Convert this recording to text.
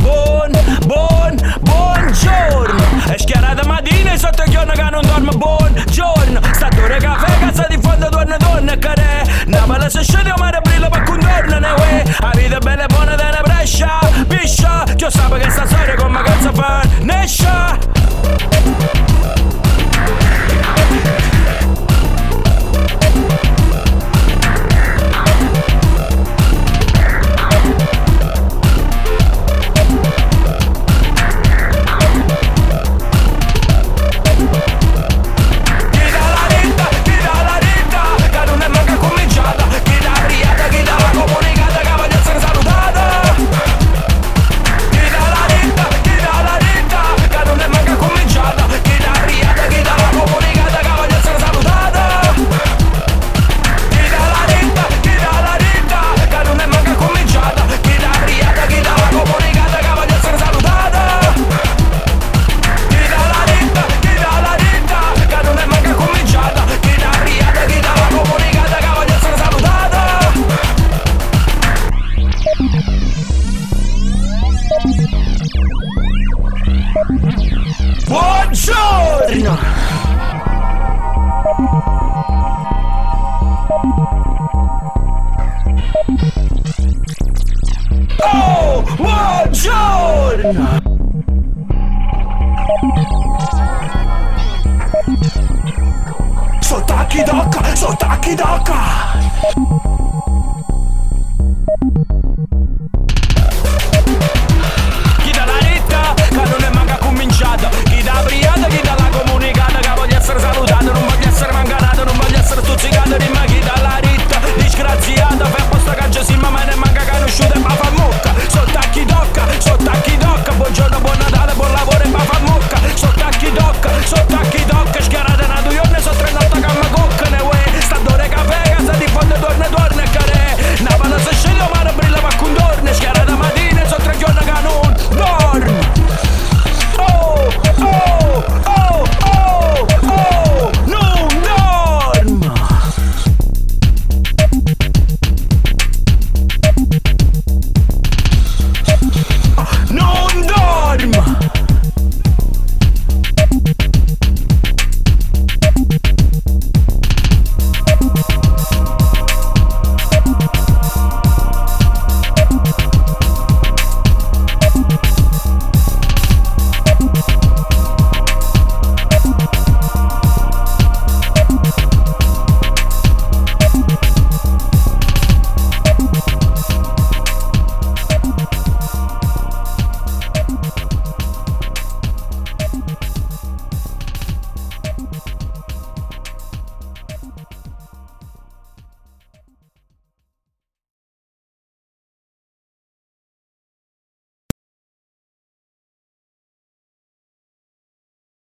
Buon, buon, buongiorno. È schiarata mattina e sotto il giorno che non dorme Buongiorno, sta dura caffè, cazzo di fondo, donna, donna, care Napoli se scende, mare brillo, ma con torna, ne uè La vita bella e buona, te ne brescia, piscia Io sapevo che sta storia come cazzo fa, nescia? Buongiorno! Oh, buongiorno! Sotaki doka, Sotaki doka.